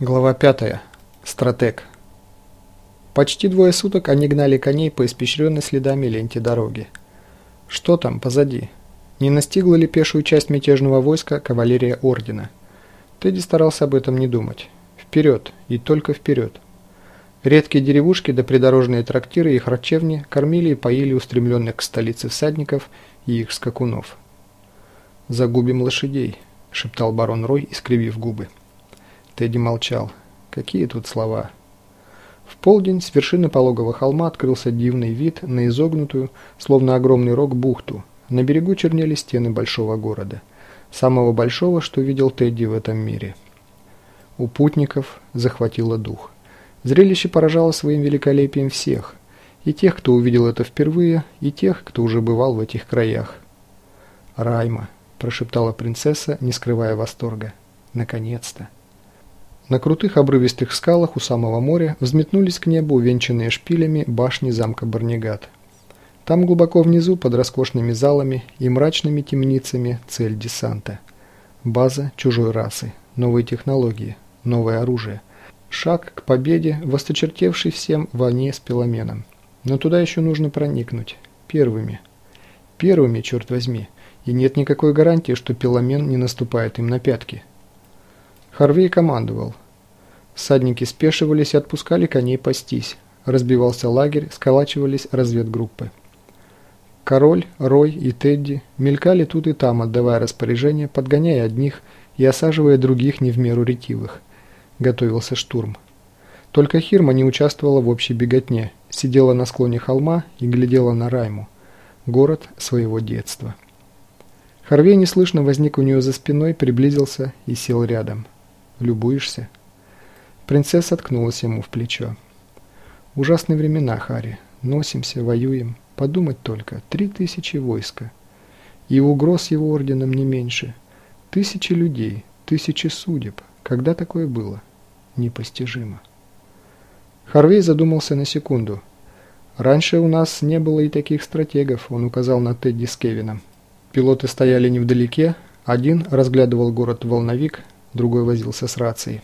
Глава 5. Стратег. Почти двое суток они гнали коней по испещренной следами ленте дороги. Что там позади? Не настигла ли пешую часть мятежного войска кавалерия Ордена? Тедди старался об этом не думать. Вперед, и только вперед. Редкие деревушки да придорожные трактиры и харчевни кормили и поили устремленных к столице всадников и их скакунов. «Загубим лошадей», — шептал барон Рой, искривив губы. Тедди молчал. Какие тут слова? В полдень с вершины пологого холма открылся дивный вид на изогнутую, словно огромный рог, бухту. На берегу чернели стены большого города. Самого большого, что видел Тедди в этом мире. У путников захватило дух. Зрелище поражало своим великолепием всех. И тех, кто увидел это впервые, и тех, кто уже бывал в этих краях. «Райма», – прошептала принцесса, не скрывая восторга. «Наконец-то!» На крутых обрывистых скалах у самого моря взметнулись к небу увенчанные шпилями башни замка Барнигат. Там глубоко внизу, под роскошными залами и мрачными темницами, цель десанта. База чужой расы, новые технологии, новое оружие. Шаг к победе, восточертевший всем войне с Пеломеном. Но туда еще нужно проникнуть. Первыми. Первыми, черт возьми. И нет никакой гарантии, что Пеломен не наступает им на пятки. Харвей командовал. Всадники спешивались и отпускали коней пастись. Разбивался лагерь, сколачивались разведгруппы. Король, Рой и Тедди мелькали тут и там, отдавая распоряжения, подгоняя одних и осаживая других не в меру ретивых. Готовился штурм. Только Хирма не участвовала в общей беготне, сидела на склоне холма и глядела на Райму, город своего детства. Харвей неслышно возник у нее за спиной, приблизился и сел рядом. Любуешься?» Принцесса ткнулась ему в плечо. «Ужасные времена, Хари. Носимся, воюем. Подумать только. Три тысячи войска. И угроз его орденом не меньше. Тысячи людей, тысячи судеб. Когда такое было? Непостижимо». Харвей задумался на секунду. «Раньше у нас не было и таких стратегов», он указал на Тедди с Кевином. Пилоты стояли невдалеке, один разглядывал город-волновик, другой возился с рацией.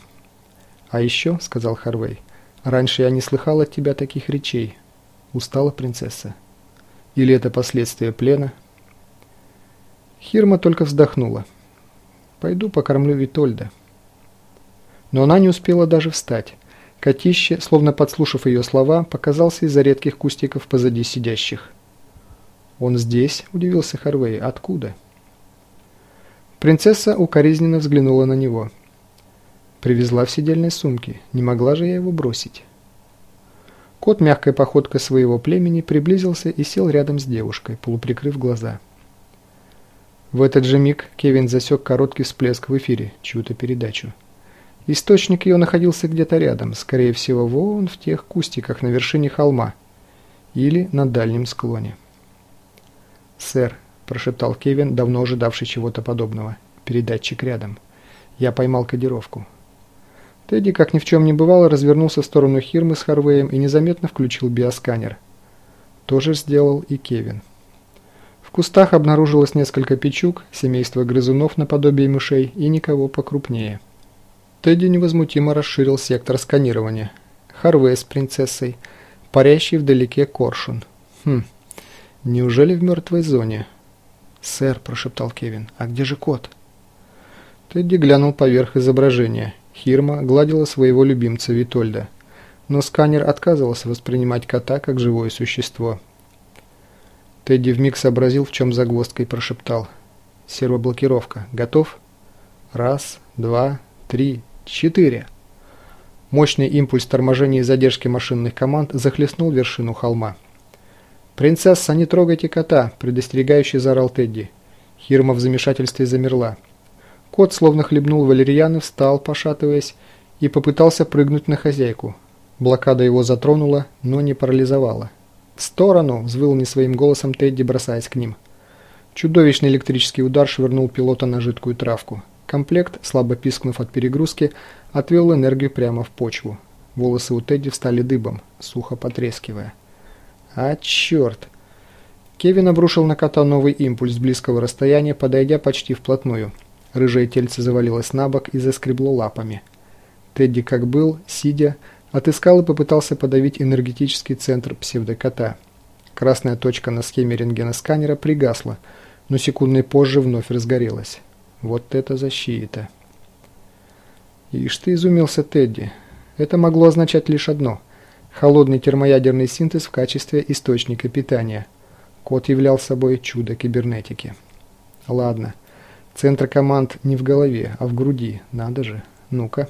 «А еще», — сказал Харвей, — «раньше я не слыхал от тебя таких речей. Устала принцесса? Или это последствия плена?» Хирма только вздохнула. «Пойду покормлю Витольда». Но она не успела даже встать. Котище, словно подслушав ее слова, показался из-за редких кустиков позади сидящих. «Он здесь?» – удивился Харвей. «Откуда?» Принцесса укоризненно взглянула на него. Привезла в сидельной сумке. Не могла же я его бросить. Кот мягкой походкой своего племени приблизился и сел рядом с девушкой, полуприкрыв глаза. В этот же миг Кевин засек короткий всплеск в эфире, чью-то передачу. Источник ее находился где-то рядом, скорее всего, вон в тех кустиках на вершине холма или на дальнем склоне. «Сэр, – прошептал Кевин, давно ожидавший чего-то подобного. «Передатчик рядом. Я поймал кодировку». Тедди, как ни в чем не бывало, развернулся в сторону Хирмы с Харвеем и незаметно включил биосканер. То же сделал и Кевин. В кустах обнаружилось несколько печук, семейство грызунов наподобие мышей и никого покрупнее. Тедди невозмутимо расширил сектор сканирования. Харвей с принцессой, парящий вдалеке коршун. Хм, неужели в мертвой зоне? «Сэр», – прошептал Кевин, – «а где же кот?» Тедди глянул поверх изображения. Хирма гладила своего любимца Витольда. Но сканер отказывался воспринимать кота как живое существо. Тедди вмиг сообразил, в чем загвоздка, и прошептал. «Сервоблокировка. Готов?» «Раз, два, три, четыре!» Мощный импульс торможения и задержки машинных команд захлестнул вершину холма. «Принцесса, не трогайте кота!» – предостерегающий заорал Тедди. Хирма в замешательстве замерла. Кот, словно хлебнул валерьяны, встал, пошатываясь, и попытался прыгнуть на хозяйку. Блокада его затронула, но не парализовала. «В сторону!» – взвыл не своим голосом Тедди, бросаясь к ним. Чудовищный электрический удар швырнул пилота на жидкую травку. Комплект, слабо пискнув от перегрузки, отвел энергию прямо в почву. Волосы у Тедди встали дыбом, сухо потрескивая. А черт! Кевин обрушил на кота новый импульс с близкого расстояния, подойдя почти вплотную. Рыжее тельце завалилось на бок и заскребло лапами. Тедди, как был, сидя, отыскал и попытался подавить энергетический центр псевдокота. Красная точка на схеме рентгеносканера пригасла, но секундой позже вновь разгорелась. Вот это защита! Ишь ты изумился Тедди. Это могло означать лишь одно – холодный термоядерный синтез в качестве источника питания. Код являл собой чудо кибернетики. Ладно. Центр команд не в голове, а в груди. Надо же. Ну-ка.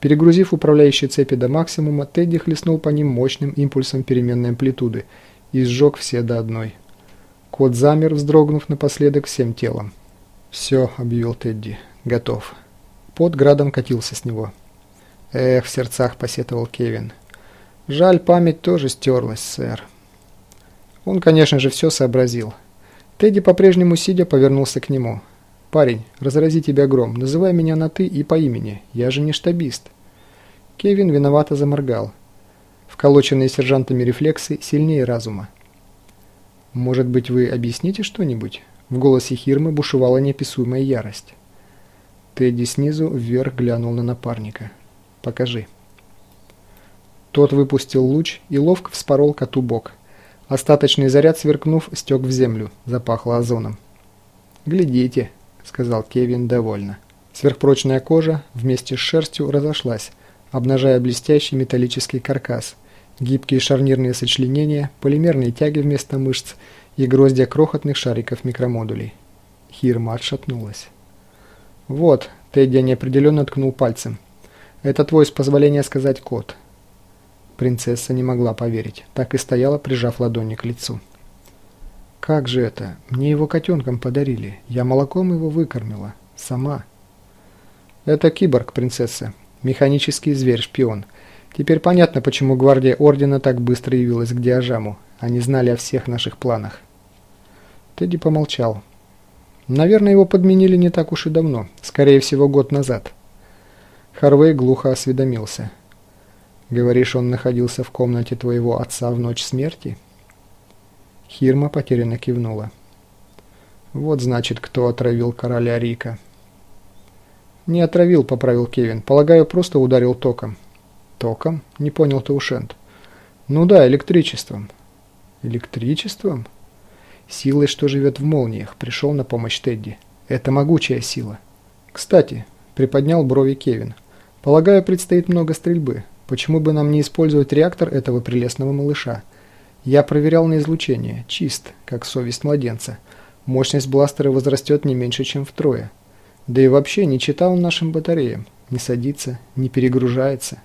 Перегрузив управляющие цепи до максимума, Тедди хлестнул по ним мощным импульсом переменной амплитуды и сжег все до одной. Кот замер, вздрогнув напоследок всем телом. «Все», — объявил Тедди, — «готов». Под градом катился с него. «Эх», — в сердцах посетовал Кевин. «Жаль, память тоже стерлась, сэр». Он, конечно же, все сообразил. Тедди, по-прежнему сидя, повернулся к нему. «Парень, разрази тебя гром, называй меня на «ты» и по имени, я же не штабист». Кевин виновато заморгал. Вколоченные сержантами рефлексы сильнее разума. «Может быть, вы объясните что-нибудь?» В голосе Хирмы бушевала неописуемая ярость. Тедди снизу вверх глянул на напарника. «Покажи». Тот выпустил луч и ловко вспорол коту бок. Остаточный заряд, сверкнув, стек в землю, запахло озоном. «Глядите», — сказал Кевин довольно. Сверхпрочная кожа вместе с шерстью разошлась, обнажая блестящий металлический каркас, гибкие шарнирные сочленения, полимерные тяги вместо мышц и гроздья крохотных шариков микромодулей. Хирма отшатнулась. «Вот», — Тедди неопределенно ткнул пальцем. «Это твой, с позволения сказать, код. Принцесса не могла поверить, так и стояла, прижав ладони к лицу. «Как же это? Мне его котенком подарили. Я молоком его выкормила. Сама». «Это киборг, принцесса. Механический зверь-шпион. Теперь понятно, почему гвардия Ордена так быстро явилась к Диажаму. Они знали о всех наших планах». Тедди помолчал. «Наверное, его подменили не так уж и давно. Скорее всего, год назад». Харвей глухо осведомился. Говоришь, он находился в комнате твоего отца в ночь смерти? Хирма потерянно кивнула. Вот значит, кто отравил короля Рика. Не отравил, поправил Кевин. Полагаю, просто ударил током. Током? Не понял Таушент. Ну да, электричеством. Электричеством? Силой, что живет в молниях, пришел на помощь Тедди. Это могучая сила. Кстати, приподнял брови Кевин. Полагаю, предстоит много стрельбы. Почему бы нам не использовать реактор этого прелестного малыша? Я проверял на излучение. Чист, как совесть младенца. Мощность бластера возрастет не меньше, чем втрое. Да и вообще не читал нашим батареям. Не садится, не перегружается.